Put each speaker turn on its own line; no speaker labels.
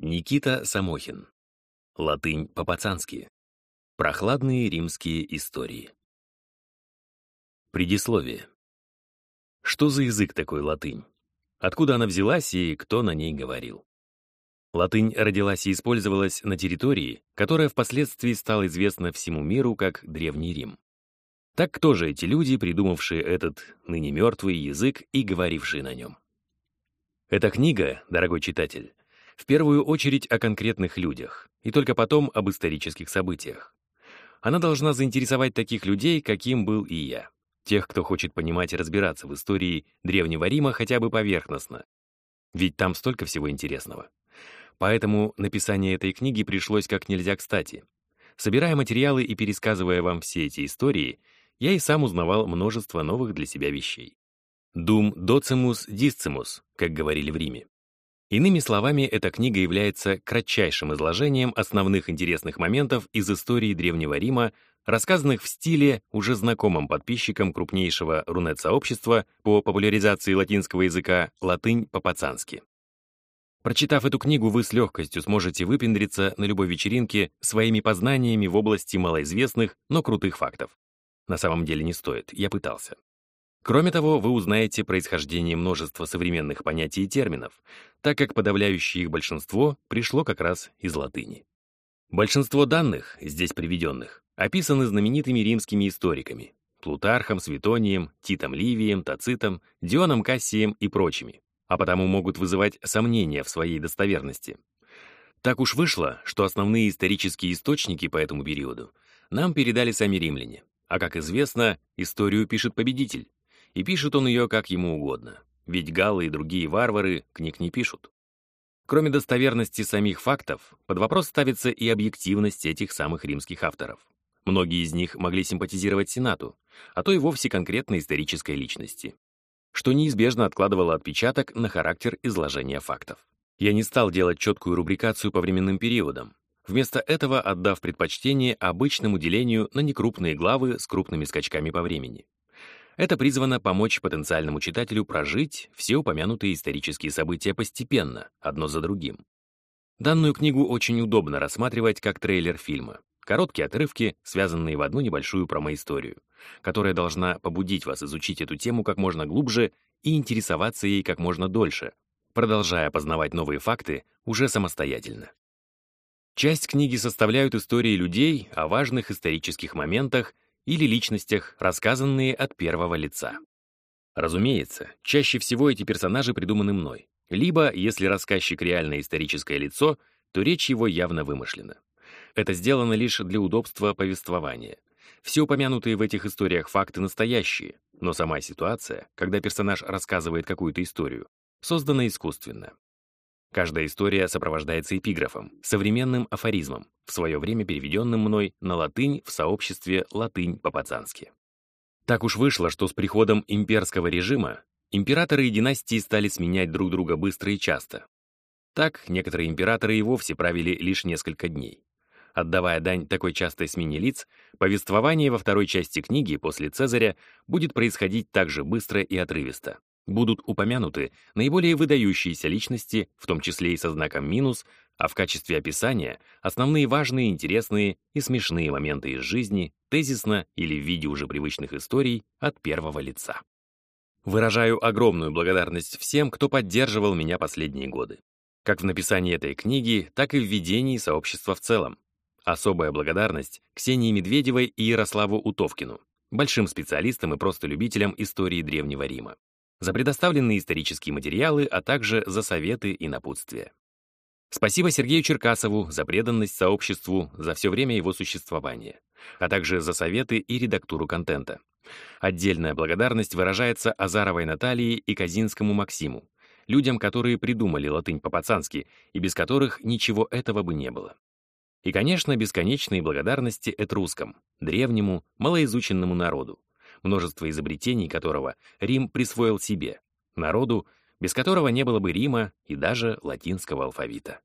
Никита Самохин. Латынь по-пацански. Прохладные римские истории. Предисловие. Что за язык такой латынь? Откуда она взялась и кто на ней говорил? Латынь родилась и использовалась на территории, которая впоследствии стала известна всему миру как Древний Рим. Так кто же эти люди, придумавшие этот ныне мертвый язык и говорившие на нем? Эта книга, дорогой читатель, в первую очередь о конкретных людях, и только потом об исторических событиях. Она должна заинтересовать таких людей, каким был и я. Тех, кто хочет понимать и разбираться в истории Древнего Рима хотя бы поверхностно. Ведь там столько всего интересного. Поэтому написание этой книги пришлось как нельзя кстати. Собирая материалы и пересказывая вам все эти истории, я и сам узнавал множество новых для себя вещей. «Dum docimus discimus», как говорили в Риме. Иными словами, эта книга является кратчайшим изложением основных интересных моментов из истории Древнего Рима, рассказанных в стиле, уже знакомым подписчикам крупнейшего рунет-сообщества по популяризации латинского языка «Латынь по-пацански». Прочитав эту книгу, вы с легкостью сможете выпендриться на любой вечеринке своими познаниями в области малоизвестных, но крутых фактов. На самом деле не стоит, я пытался. Кроме того, вы узнаете происхождение множества современных понятий и терминов, так как подавляющее их большинство пришло как раз из латыни. Большинство данных, здесь приведенных, описаны знаменитыми римскими историками Плутархом, Светонием, Титом Ливием, Тацитом, Дионом Кассием и прочими, а потому могут вызывать сомнения в своей достоверности. Так уж вышло, что основные исторические источники по этому периоду нам передали сами римляне, а, как известно, историю пишет победитель, и пишет он ее как ему угодно, ведь галлы и другие варвары книг не пишут. Кроме достоверности самих фактов, под вопрос ставится и объективность этих самых римских авторов. Многие из них могли симпатизировать Сенату, а то и вовсе конкретной исторической личности, что неизбежно откладывало отпечаток на характер изложения фактов. Я не стал делать четкую рубрикацию по временным периодам, вместо этого отдав предпочтение обычному делению на некрупные главы с крупными скачками по времени. Это призвано помочь потенциальному читателю прожить все упомянутые исторические события постепенно, одно за другим. Данную книгу очень удобно рассматривать как трейлер фильма. Короткие отрывки, связанные в одну небольшую промоисторию, которая должна побудить вас изучить эту тему как можно глубже и интересоваться ей как можно дольше, продолжая познавать новые факты уже самостоятельно. Часть книги составляют истории людей о важных исторических моментах или личностях, рассказанные от первого лица. Разумеется, чаще всего эти персонажи придуманы мной. Либо, если рассказчик реальное историческое лицо, то речь его явно вымышлена. Это сделано лишь для удобства повествования. Все упомянутые в этих историях факты настоящие, но сама ситуация, когда персонаж рассказывает какую-то историю, создана искусственно. Каждая история сопровождается эпиграфом, современным афоризмом, в свое время переведенным мной на латынь в сообществе «Латынь по-пацански». Так уж вышло, что с приходом имперского режима императоры и династии стали сменять друг друга быстро и часто. Так, некоторые императоры и вовсе правили лишь несколько дней. Отдавая дань такой частой смене лиц, повествование во второй части книги после Цезаря будет происходить так же быстро и отрывисто будут упомянуты наиболее выдающиеся личности, в том числе и со знаком минус, а в качестве описания основные важные, интересные и смешные моменты из жизни, тезисно или в виде уже привычных историй от первого лица. Выражаю огромную благодарность всем, кто поддерживал меня последние годы. Как в написании этой книги, так и в ведении сообщества в целом. Особая благодарность Ксении Медведевой и Ярославу Утовкину, большим специалистам и просто любителям истории Древнего Рима за предоставленные исторические материалы, а также за советы и напутствия. Спасибо Сергею Черкасову за преданность сообществу за все время его существования, а также за советы и редактуру контента. Отдельная благодарность выражается Азаровой Наталье и Казинскому Максиму, людям, которые придумали латынь по-пацански и без которых ничего этого бы не было. И, конечно, бесконечные благодарности этрускам, древнему, малоизученному народу, множество изобретений которого Рим присвоил себе, народу, без которого не было бы Рима и даже латинского алфавита.